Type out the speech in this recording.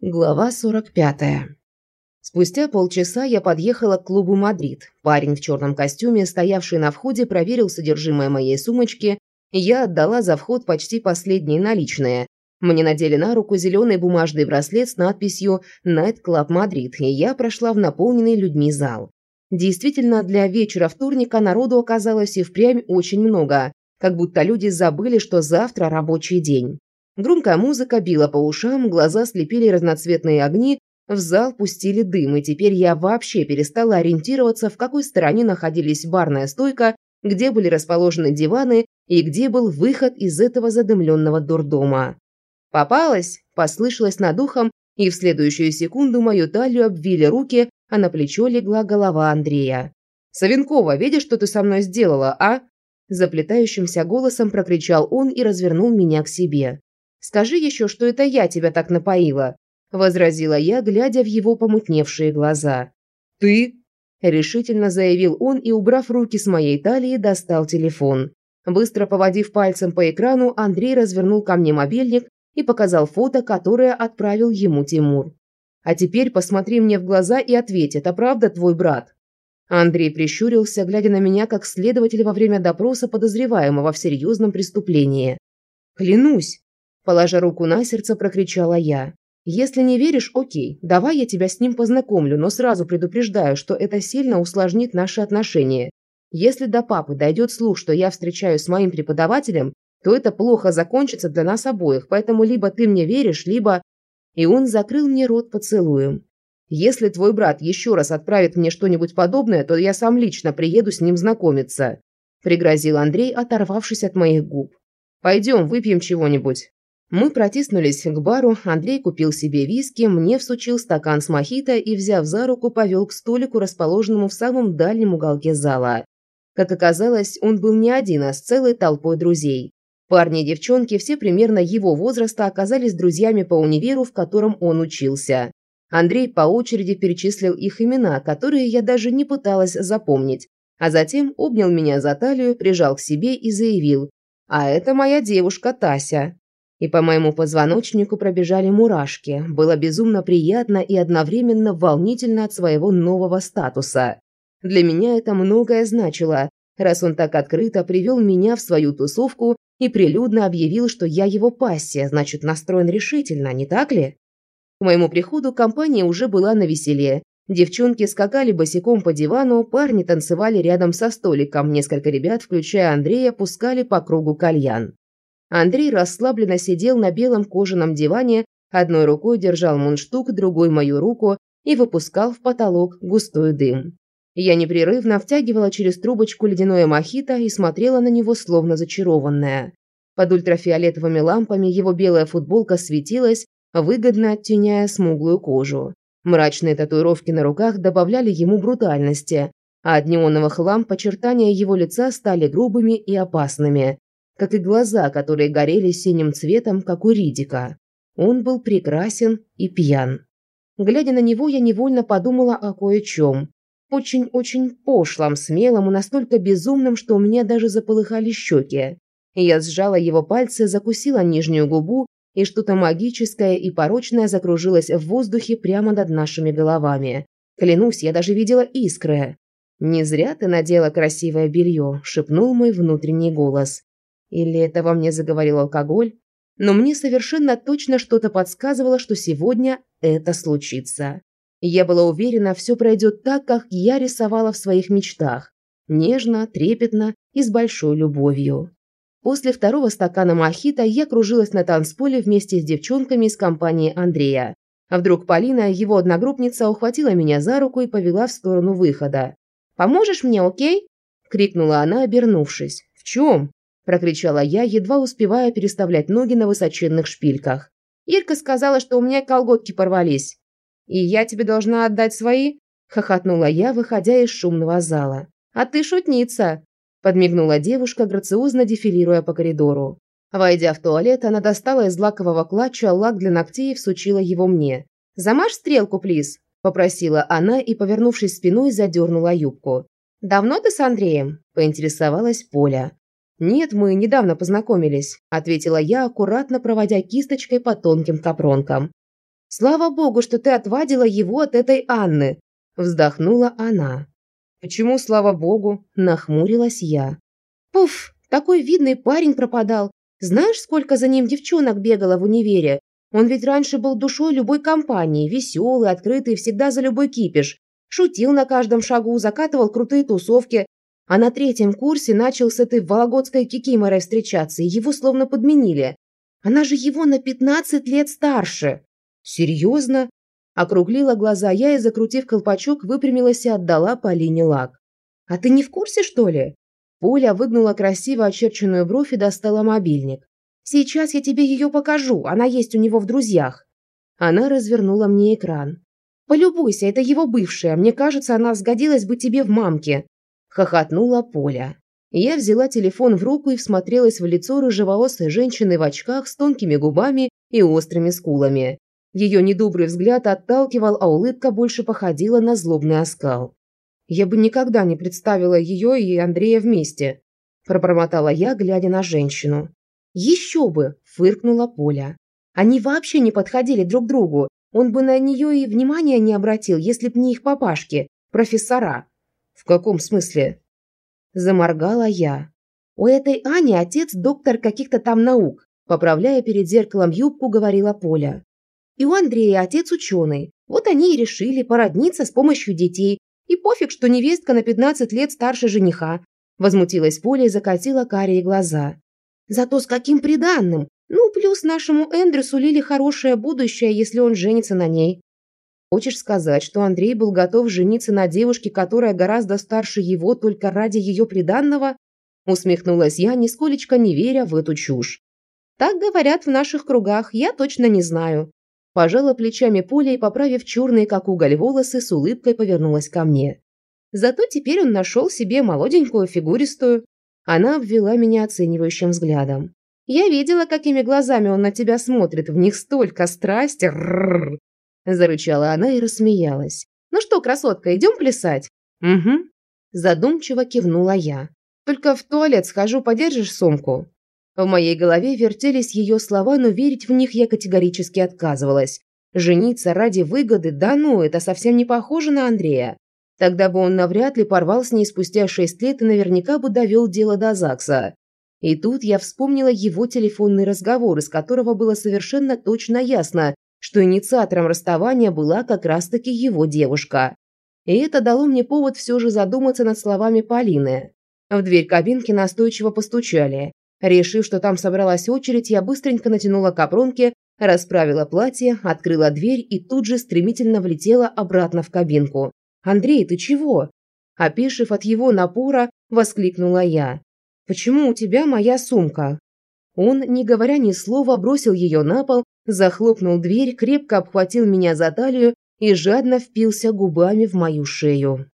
Глава 45. Спустя полчаса я подъехала к клубу «Мадрид». Парень в черном костюме, стоявший на входе, проверил содержимое моей сумочки, я отдала за вход почти последние наличные. Мне надели на руку зеленый бумажный браслет с надписью «Night Club Madrid», и я прошла в наполненный людьми зал. Действительно, для вечера вторника народу оказалось и впрямь очень много, как будто люди забыли, что завтра рабочий день. Громкая музыка била по ушам, глаза слепили разноцветные огни, в зал пустили дым, и теперь я вообще перестала ориентироваться, в какой стороне находились барная стойка, где были расположены диваны и где был выход из этого задымленного дурдома. «Попалась!» – послышалось над ухом, и в следующую секунду мою талию обвили руки, а на плечо легла голова Андрея. «Савенкова, видишь, что ты со мной сделала, а?» Заплетающимся голосом прокричал он и развернул меня к себе. Скажи еще, что это я тебя так напоила», – возразила я, глядя в его помутневшие глаза. «Ты?» – решительно заявил он и, убрав руки с моей талии, достал телефон. Быстро поводив пальцем по экрану, Андрей развернул ко мне мобильник и показал фото, которое отправил ему Тимур. «А теперь посмотри мне в глаза и ответь, это правда твой брат?» Андрей прищурился, глядя на меня как следователь во время допроса подозреваемого в серьезном преступлении. «Клянусь!» Положа руку на сердце, прокричала я. «Если не веришь, окей, давай я тебя с ним познакомлю, но сразу предупреждаю, что это сильно усложнит наши отношения. Если до папы дойдет слух, что я встречаюсь с моим преподавателем, то это плохо закончится для нас обоих, поэтому либо ты мне веришь, либо...» И он закрыл мне рот поцелуем. «Если твой брат еще раз отправит мне что-нибудь подобное, то я сам лично приеду с ним знакомиться», – пригрозил Андрей, оторвавшись от моих губ. «Пойдем, выпьем чего-нибудь». Мы протиснулись к бару, Андрей купил себе виски, мне всучил стакан с мохито и, взяв за руку, повел к столику, расположенному в самом дальнем уголке зала. Как оказалось, он был не один, а с целой толпой друзей. Парни и девчонки, все примерно его возраста, оказались друзьями по универу, в котором он учился. Андрей по очереди перечислил их имена, которые я даже не пыталась запомнить, а затем обнял меня за талию, прижал к себе и заявил «А это моя девушка Тася» и по моему позвоночнику пробежали мурашки. Было безумно приятно и одновременно волнительно от своего нового статуса. Для меня это многое значило, раз он так открыто привел меня в свою тусовку и прилюдно объявил, что я его пассия, значит, настроен решительно, не так ли? К моему приходу компания уже была на веселе. Девчонки скакали босиком по дивану, парни танцевали рядом со столиком, несколько ребят, включая Андрея, пускали по кругу кальян. Андрей расслабленно сидел на белом кожаном диване, одной рукой держал мундштук, другой мою руку и выпускал в потолок густой дым. Я непрерывно втягивала через трубочку ледяное мохито и смотрела на него словно зачарованная. Под ультрафиолетовыми лампами его белая футболка светилась, выгодно оттеняя смуглую кожу. Мрачные татуировки на руках добавляли ему брутальности, а от неоновых ламп очертания его лица стали грубыми и опасными, как и глаза, которые горели синим цветом, как у Ридика. Он был прекрасен и пьян. Глядя на него, я невольно подумала о кое-чем. Очень-очень пошлом, смелом и настолько безумном, что у меня даже заполыхали щеки. Я сжала его пальцы, закусила нижнюю губу, и что-то магическое и порочное закружилось в воздухе прямо над нашими головами. Клянусь, я даже видела искры. «Не зря ты надела красивое белье», – шепнул мой внутренний голос. Или это во мне заговорил алкоголь? Но мне совершенно точно что-то подсказывало, что сегодня это случится. Я была уверена, все пройдет так, как я рисовала в своих мечтах. Нежно, трепетно и с большой любовью. После второго стакана мохито я кружилась на танцполе вместе с девчонками из компании Андрея. А вдруг Полина, его одногруппница, ухватила меня за руку и повела в сторону выхода. «Поможешь мне, окей?» – крикнула она, обернувшись. «В чем?» Прокричала я, едва успевая переставлять ноги на высоченных шпильках. Ирка сказала, что у меня колготки порвались. И я тебе должна отдать свои? хохотнула я, выходя из шумного зала. А ты шутница, подмигнула девушка, грациозно дефилируя по коридору. Войдя в туалет, она достала из лакового клатча лак для ногтей и всучила его мне. «Замажь стрелку, плиз», – попросила она и, повернувшись спиной, задернула юбку. «Давно ты с Андреем?» – поинтересовалась Поля. «Нет, мы недавно познакомились», – ответила я, аккуратно проводя кисточкой по тонким капронкам. Слава богу, что ты отвадила его от этой Анны!» Вздохнула она. «Почему, слава богу?» – нахмурилась я. «Пуф, такой видный парень пропадал. Знаешь, сколько за ним девчонок бегало в универе? Он ведь раньше был душой любой компании, веселый, открытый, всегда за любой кипиш. Шутил на каждом шагу, закатывал крутые тусовки. А на третьем курсе начал с этой вологодской кикиморой встречаться, и его словно подменили. Она же его на 15 лет старше. Серьезно? Округлила глаза я и, закрутив колпачок, выпрямилась и отдала Полине лак. «А ты не в курсе, что ли?» Поля выгнула красиво очерченную бровь и достала мобильник. «Сейчас я тебе ее покажу, она есть у него в друзьях». Она развернула мне экран. «Полюбуйся, это его бывшая, мне кажется, она сгодилась бы тебе в мамке», – хохотнула Поля. Я взяла телефон в руку и всмотрелась в лицо рыжеволосой женщины в очках с тонкими губами и острыми скулами. Ее недобрый взгляд отталкивал, а улыбка больше походила на злобный оскал. Я бы никогда не представила ее и Андрея вместе, пробормотала я, глядя на женщину. Еще бы, фыркнула Поля. Они вообще не подходили друг другу. Он бы на нее и внимания не обратил, если б не их папашки, профессора. В каком смысле? Заморгала я. У этой Ани отец доктор каких-то там наук, поправляя перед зеркалом юбку, говорила Поля. И у Андрея отец ученый. Вот они и решили породниться с помощью детей, и пофиг, что невестка на 15 лет старше жениха. Возмутилась Поля и закатила карие глаза. Зато с каким приданным? Ну, плюс нашему Эндрю сулили хорошее будущее, если он женится на ней. Хочешь сказать, что Андрей был готов жениться на девушке, которая гораздо старше его только ради ее приданного? Усмехнулась я, нисколечко не веря в эту чушь. Так говорят в наших кругах, я точно не знаю. Пожала плечами Поля и, поправив черные, как уголь, волосы, с улыбкой повернулась ко мне. Зато теперь он нашел себе молоденькую фигуристую. Она обвела меня оценивающим взглядом. Я видела, какими глазами он на тебя смотрит, в них столько страсти. Зарычала она и рассмеялась. Ну что, красотка, идем плясать? Угу. Задумчиво кивнула я. Только в туалет схожу, подержишь сумку? В моей голове вертелись ее слова, но верить в них я категорически отказывалась. Жениться ради выгоды, да ну, это совсем не похоже на Андрея. Тогда бы он навряд ли порвал с ней спустя шесть лет и наверняка бы довел дело до ЗАГСа. И тут я вспомнила его телефонный разговор, из которого было совершенно точно ясно, что инициатором расставания была как раз-таки его девушка. И это дало мне повод все же задуматься над словами Полины. В дверь кабинки настойчиво постучали. Решив, что там собралась очередь, я быстренько натянула капронки, расправила платье, открыла дверь и тут же стремительно влетела обратно в кабинку. «Андрей, ты чего?» Опешив от его напора, воскликнула я. «Почему у тебя моя сумка?» Он, не говоря ни слова, бросил ее на пол, захлопнул дверь, крепко обхватил меня за талию и жадно впился губами в мою шею.